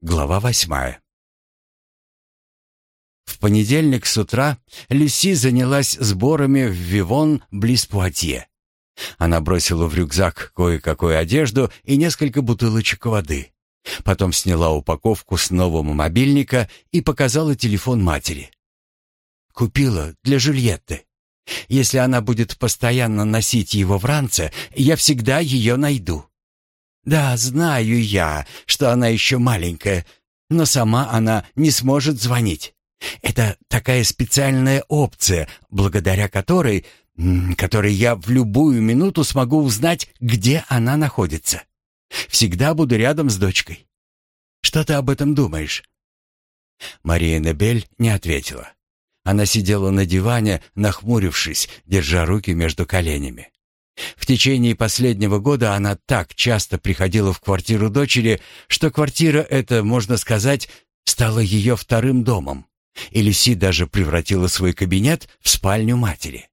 Глава восьмая. В понедельник с утра Люси занялась сборами в Вивон близ Пуатье. Она бросила в рюкзак кое-какую одежду и несколько бутылочек воды. Потом сняла упаковку с нового мобильника и показала телефон матери. «Купила для Жюльетты. Если она будет постоянно носить его в ранце, я всегда ее найду». «Да, знаю я, что она еще маленькая, но сама она не сможет звонить. Это такая специальная опция, благодаря которой, которой я в любую минуту смогу узнать, где она находится. Всегда буду рядом с дочкой. Что ты об этом думаешь?» Мария Небель не ответила. Она сидела на диване, нахмурившись, держа руки между коленями. В течение последнего года она так часто приходила в квартиру дочери, что квартира эта, можно сказать, стала ее вторым домом. И Люси даже превратила свой кабинет в спальню матери.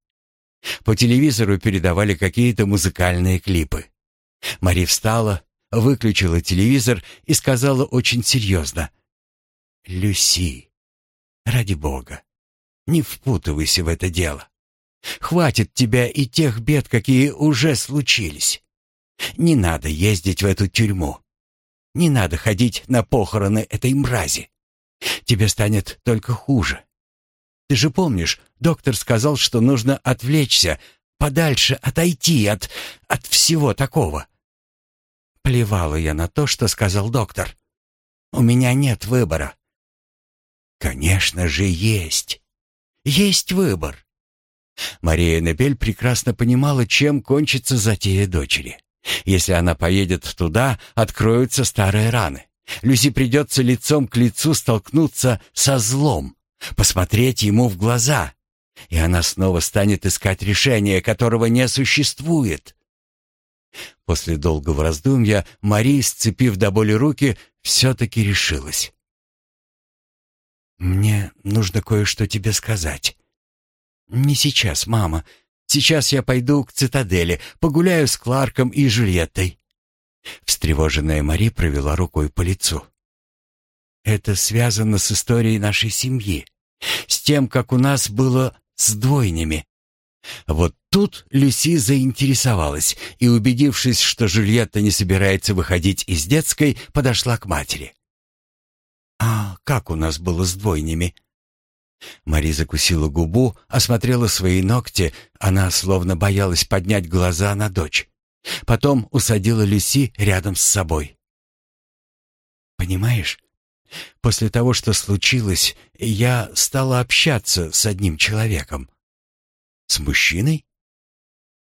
По телевизору передавали какие-то музыкальные клипы. Мари встала, выключила телевизор и сказала очень серьезно. «Люси, ради бога, не впутывайся в это дело. Хватит тебя и тех бед, какие уже случились. Не надо ездить в эту тюрьму. Не надо ходить на похороны этой мрази. Тебе станет только хуже. Ты же помнишь, доктор сказал, что нужно отвлечься, подальше отойти от... от всего такого. Плевала я на то, что сказал доктор. У меня нет выбора. Конечно же, есть. Есть выбор. Мария Небель прекрасно понимала, чем кончится затея дочери. Если она поедет туда, откроются старые раны. Люси придется лицом к лицу столкнуться со злом, посмотреть ему в глаза, и она снова станет искать решение, которого не существует. После долгого раздумья Мария, сцепив до боли руки, все-таки решилась. «Мне нужно кое-что тебе сказать», «Не сейчас, мама. Сейчас я пойду к цитадели, погуляю с Кларком и Жюльеттой». Встревоженная Мари провела рукой по лицу. «Это связано с историей нашей семьи, с тем, как у нас было с двойнями». Вот тут Люси заинтересовалась и, убедившись, что Жюльетта не собирается выходить из детской, подошла к матери. «А как у нас было с двойнями?» Мари закусила губу, осмотрела свои ногти, она словно боялась поднять глаза на дочь. Потом усадила Люси рядом с собой. «Понимаешь, после того, что случилось, я стала общаться с одним человеком». «С мужчиной?»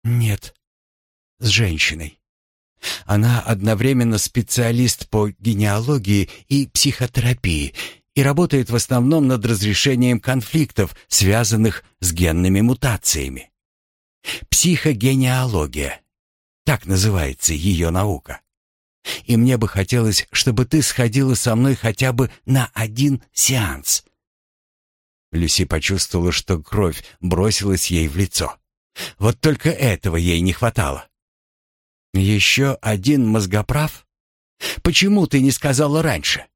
«Нет, с женщиной. Она одновременно специалист по генеалогии и психотерапии и работает в основном над разрешением конфликтов, связанных с генными мутациями. Психогенеалогия. Так называется ее наука. И мне бы хотелось, чтобы ты сходила со мной хотя бы на один сеанс. Люси почувствовала, что кровь бросилась ей в лицо. Вот только этого ей не хватало. Еще один мозгоправ? Почему ты не сказала раньше?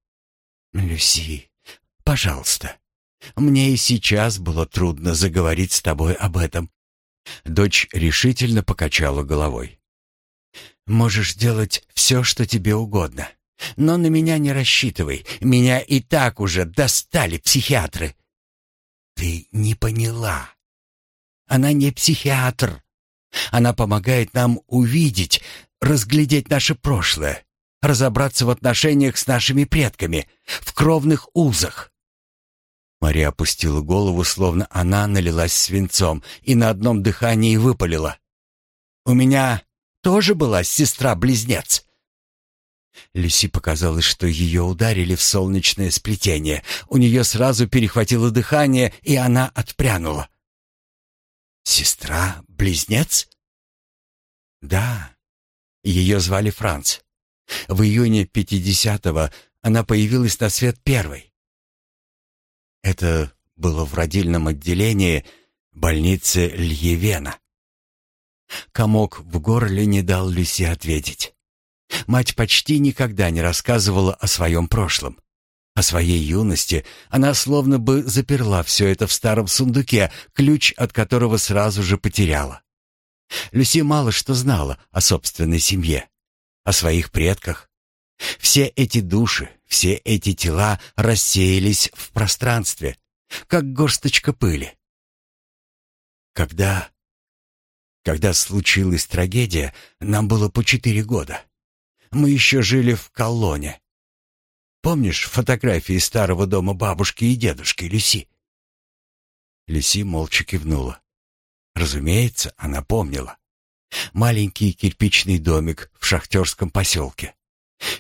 «Люси, пожалуйста, мне и сейчас было трудно заговорить с тобой об этом». Дочь решительно покачала головой. «Можешь делать все, что тебе угодно, но на меня не рассчитывай. Меня и так уже достали психиатры». «Ты не поняла. Она не психиатр. Она помогает нам увидеть, разглядеть наше прошлое, разобраться в отношениях с нашими предками, в кровных узах. Мария опустила голову, словно она налилась свинцом, и на одном дыхании выпалила. «У меня тоже была сестра-близнец». Люси показалось, что ее ударили в солнечное сплетение. У нее сразу перехватило дыхание, и она отпрянула. «Сестра-близнец?» «Да». Ее звали Франц. В июне 50-го она появилась на свет первой. Это было в родильном отделении больницы Льевена. Комок в горле не дал Люси ответить. Мать почти никогда не рассказывала о своем прошлом. О своей юности она словно бы заперла все это в старом сундуке, ключ от которого сразу же потеряла. Люси мало что знала о собственной семье, о своих предках. Все эти души, все эти тела рассеялись в пространстве, как горсточка пыли. Когда... Когда случилась трагедия, нам было по четыре года. Мы еще жили в колонне. Помнишь фотографии старого дома бабушки и дедушки Люси? Люси молча кивнула. Разумеется, она помнила. Маленький кирпичный домик в шахтерском поселке.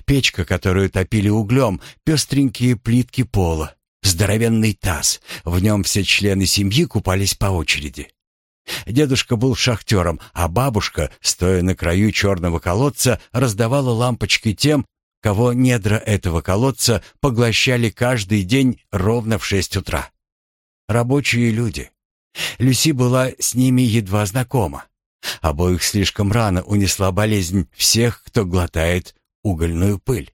Печка, которую топили углем, пестренькие плитки пола, здоровенный таз. В нем все члены семьи купались по очереди. Дедушка был шахтером, а бабушка, стоя на краю черного колодца, раздавала лампочки тем, кого недра этого колодца поглощали каждый день ровно в шесть утра. Рабочие люди. Люси была с ними едва знакома. Обоих слишком рано унесла болезнь всех, кто глотает угольную пыль.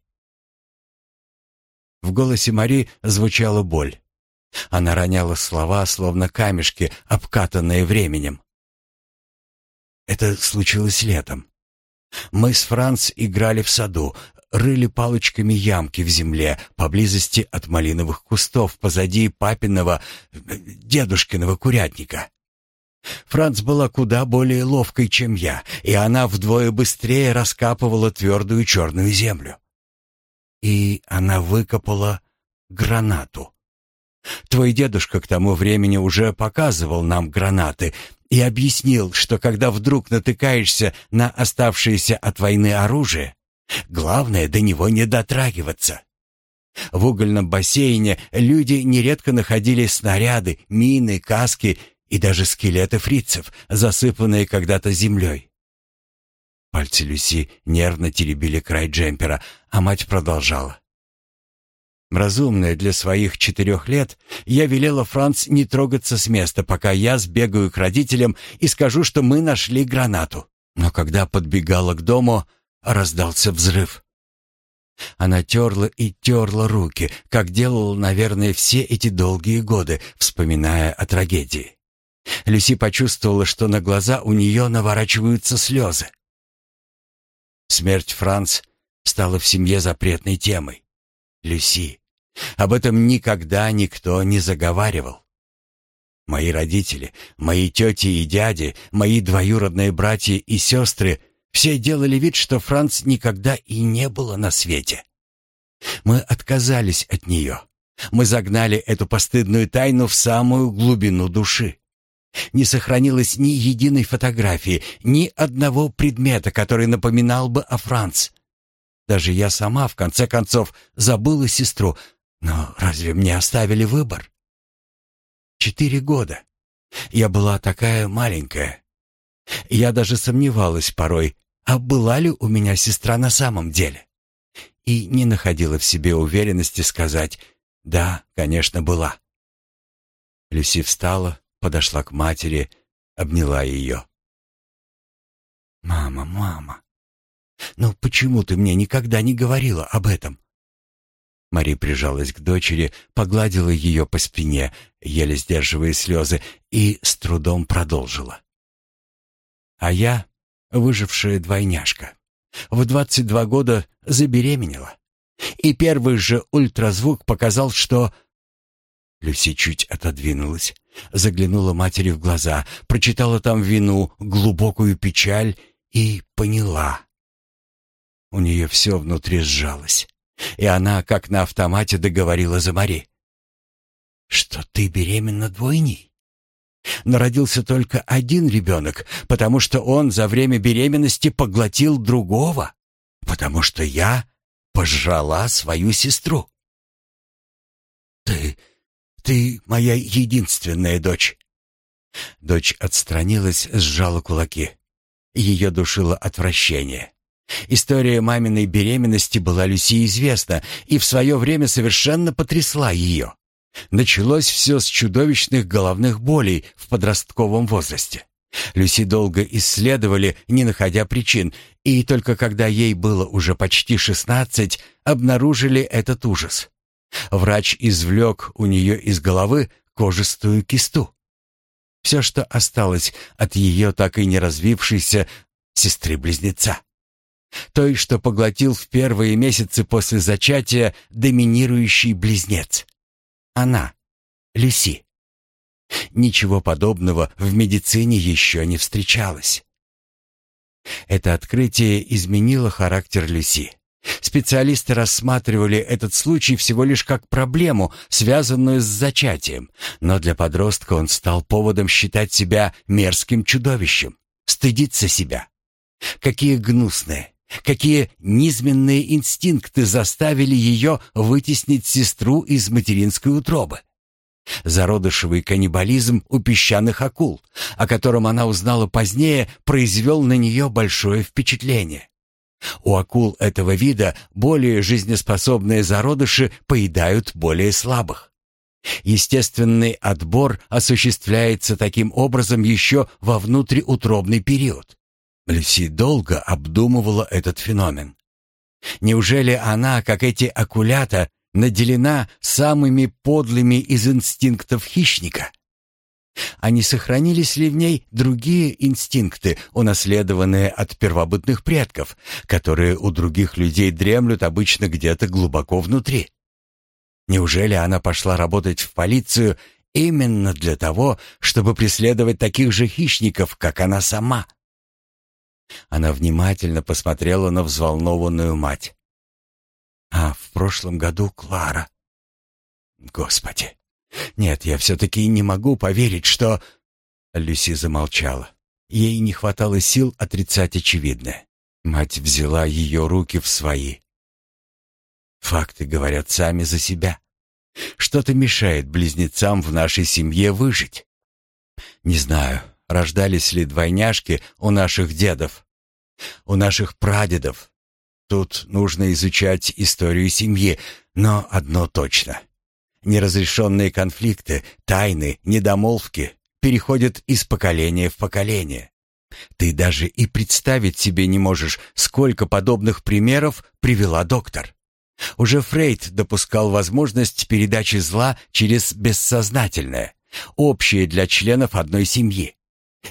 В голосе Мари звучала боль. Она роняла слова, словно камешки, обкатанные временем. Это случилось летом. Мы с Франц играли в саду, рыли палочками ямки в земле поблизости от малиновых кустов позади папиного, дедушкиного курятника. Франц была куда более ловкой, чем я, и она вдвое быстрее раскапывала твердую черную землю. И она выкопала гранату. Твой дедушка к тому времени уже показывал нам гранаты и объяснил, что когда вдруг натыкаешься на оставшееся от войны оружие, главное до него не дотрагиваться. В угольном бассейне люди нередко находили снаряды, мины, каски и даже скелеты фрицев, засыпанные когда-то землей. Пальцы Люси нервно теребили край джемпера, а мать продолжала. Разумная для своих четырех лет, я велела Франц не трогаться с места, пока я сбегаю к родителям и скажу, что мы нашли гранату. Но когда подбегала к дому, раздался взрыв. Она терла и терла руки, как делала, наверное, все эти долгие годы, вспоминая о трагедии. Люси почувствовала, что на глаза у нее наворачиваются слезы. Смерть Франц стала в семье запретной темой. Люси, об этом никогда никто не заговаривал. Мои родители, мои тети и дяди, мои двоюродные братья и сестры все делали вид, что Франц никогда и не было на свете. Мы отказались от нее. Мы загнали эту постыдную тайну в самую глубину души. Не сохранилось ни единой фотографии, ни одного предмета, который напоминал бы о Франц. Даже я сама, в конце концов, забыла сестру, но разве мне оставили выбор? Четыре года. Я была такая маленькая. Я даже сомневалась порой, а была ли у меня сестра на самом деле. И не находила в себе уверенности сказать «да, конечно, была». Люси встала, подошла к матери, обняла ее. «Мама, мама, ну почему ты мне никогда не говорила об этом?» Мари прижалась к дочери, погладила ее по спине, еле сдерживая слезы, и с трудом продолжила. А я, выжившая двойняшка, в 22 года забеременела. И первый же ультразвук показал, что... Люси чуть отодвинулась, заглянула матери в глаза, прочитала там вину, глубокую печаль и поняла. У нее все внутри сжалось. И она, как на автомате, договорила за Мари. «Что ты беременна двойней?» Но родился только один ребенок, потому что он за время беременности поглотил другого, потому что я пожрала свою сестру. «Ты... ты моя единственная дочь». Дочь отстранилась, сжала кулаки. Ее душило отвращение. История маминой беременности была Люси известна и в свое время совершенно потрясла ее. Началось все с чудовищных головных болей в подростковом возрасте. Люси долго исследовали, не находя причин, и только когда ей было уже почти шестнадцать, обнаружили этот ужас. Врач извлек у нее из головы кожистую кисту. Все, что осталось от ее так и не развившейся сестры-близнеца. Той, что поглотил в первые месяцы после зачатия доминирующий близнец. Она, Люси. Ничего подобного в медицине еще не встречалось. Это открытие изменило характер Люси. Специалисты рассматривали этот случай всего лишь как проблему, связанную с зачатием, но для подростка он стал поводом считать себя мерзким чудовищем, стыдиться себя. Какие гнусные, какие низменные инстинкты заставили ее вытеснить сестру из материнской утробы. Зародышевый каннибализм у песчаных акул, о котором она узнала позднее, произвел на нее большое впечатление. У акул этого вида более жизнеспособные зародыши поедают более слабых. Естественный отбор осуществляется таким образом еще во внутриутробный период. Люси долго обдумывала этот феномен. Неужели она, как эти акулята, наделена самыми подлыми из инстинктов хищника? А не сохранились ли в ней другие инстинкты, унаследованные от первобытных предков, которые у других людей дремлют обычно где-то глубоко внутри? Неужели она пошла работать в полицию именно для того, чтобы преследовать таких же хищников, как она сама? Она внимательно посмотрела на взволнованную мать. А в прошлом году Клара. Господи, нет, я все-таки не могу поверить, что...» Люси замолчала. Ей не хватало сил отрицать очевидное. Мать взяла ее руки в свои. «Факты говорят сами за себя. Что-то мешает близнецам в нашей семье выжить. Не знаю, рождались ли двойняшки у наших дедов, у наших прадедов. Тут нужно изучать историю семьи, но одно точно. Неразрешенные конфликты, тайны, недомолвки переходят из поколения в поколение. Ты даже и представить себе не можешь, сколько подобных примеров привела доктор. Уже Фрейд допускал возможность передачи зла через бессознательное, общее для членов одной семьи.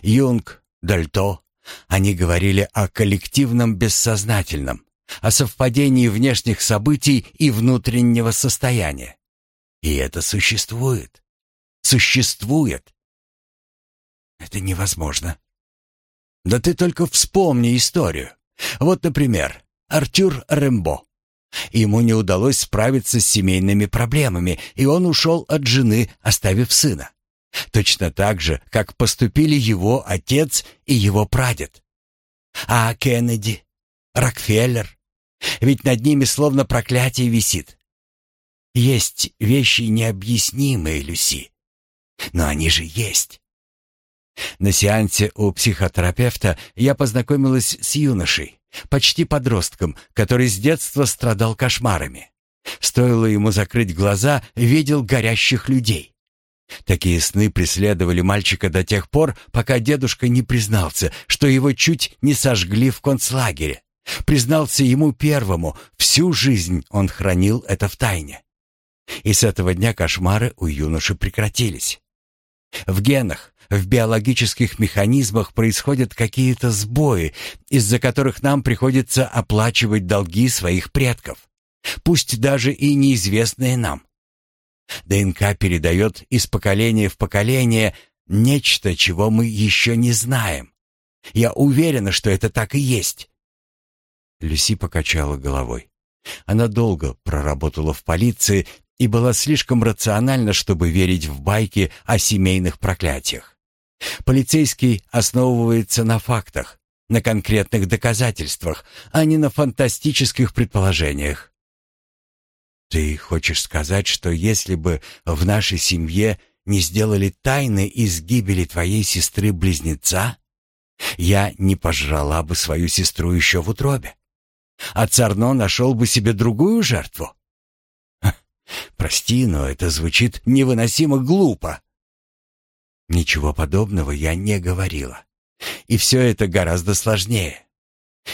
Юнг, Дальто, они говорили о коллективном бессознательном, о совпадении внешних событий и внутреннего состояния. И это существует. Существует. Это невозможно. Да ты только вспомни историю. Вот, например, Артюр Рембо. Ему не удалось справиться с семейными проблемами, и он ушел от жены, оставив сына. Точно так же, как поступили его отец и его прадед. А Кеннеди, Рокфеллер, ведь над ними словно проклятие висит. Есть вещи необъяснимые, Люси. Но они же есть. На сеансе у психотерапевта я познакомилась с юношей, почти подростком, который с детства страдал кошмарами. Стоило ему закрыть глаза, видел горящих людей. Такие сны преследовали мальчика до тех пор, пока дедушка не признался, что его чуть не сожгли в концлагере. Признался ему первому, всю жизнь он хранил это в тайне. И с этого дня кошмары у юноши прекратились. В генах, в биологических механизмах происходят какие-то сбои, из-за которых нам приходится оплачивать долги своих предков, пусть даже и неизвестные нам. ДНК передает из поколения в поколение нечто, чего мы еще не знаем. Я уверена, что это так и есть. Люси покачала головой. Она долго проработала в полиции и была слишком рациональна, чтобы верить в байки о семейных проклятиях. Полицейский основывается на фактах, на конкретных доказательствах, а не на фантастических предположениях. Ты хочешь сказать, что если бы в нашей семье не сделали тайны из гибели твоей сестры-близнеца, я не пожрала бы свою сестру еще в утробе, а Царно нашел бы себе другую жертву? Прости, но это звучит невыносимо глупо. Ничего подобного я не говорила. И все это гораздо сложнее.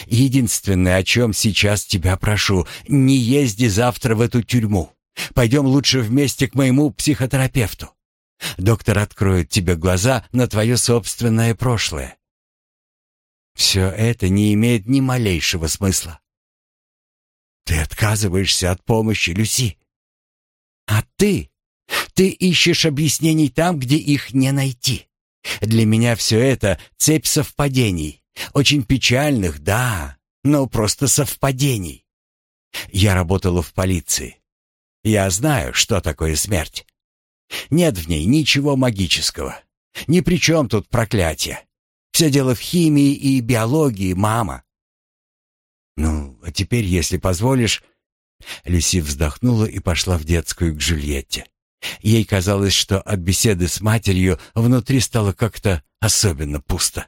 Единственное, о чем сейчас тебя прошу, не езди завтра в эту тюрьму. Пойдем лучше вместе к моему психотерапевту. Доктор откроет тебе глаза на твое собственное прошлое. Все это не имеет ни малейшего смысла. Ты отказываешься от помощи, Люси. А ты? Ты ищешь объяснений там, где их не найти. Для меня все это цепь совпадений. Очень печальных, да, но просто совпадений. Я работала в полиции. Я знаю, что такое смерть. Нет в ней ничего магического. Ни при чем тут проклятие. Все дело в химии и биологии, мама. Ну, а теперь, если позволишь... Люси вздохнула и пошла в детскую к Жюльетте. Ей казалось, что от беседы с матерью внутри стало как-то особенно пусто.